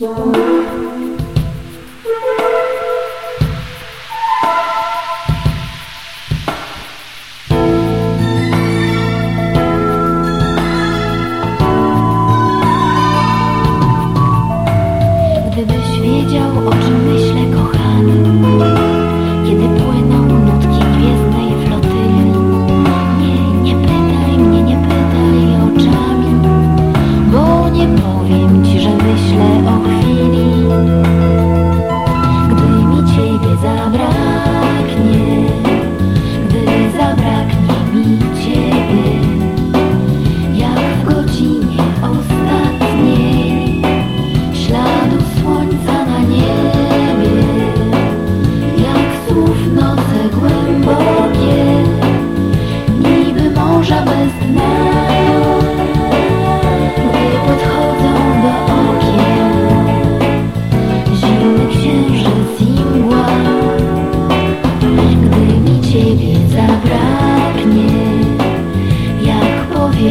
Thank.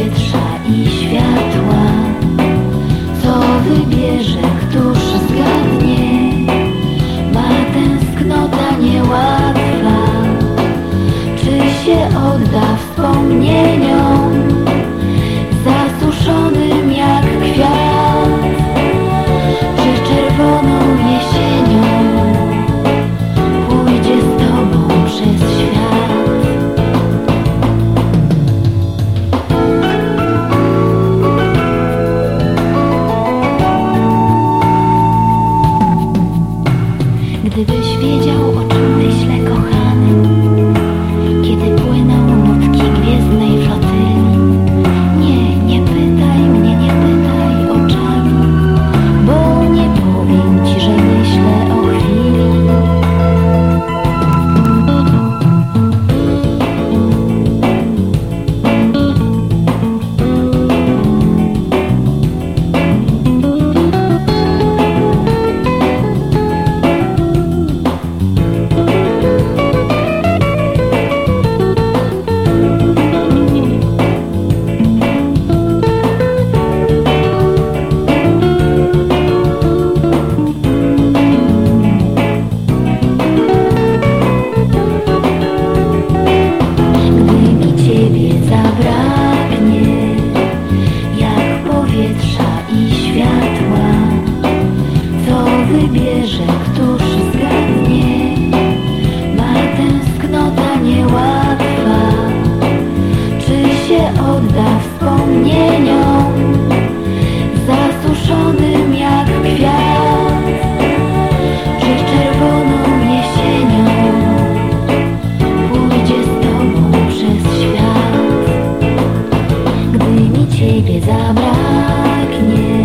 it's shy. Hadi düş ulega wspomnieniom Zasuszonym jak kwiat Czy czerwoną jesienią Pójdzie z tobą przez świat. Gdy mi ciebie zabraknie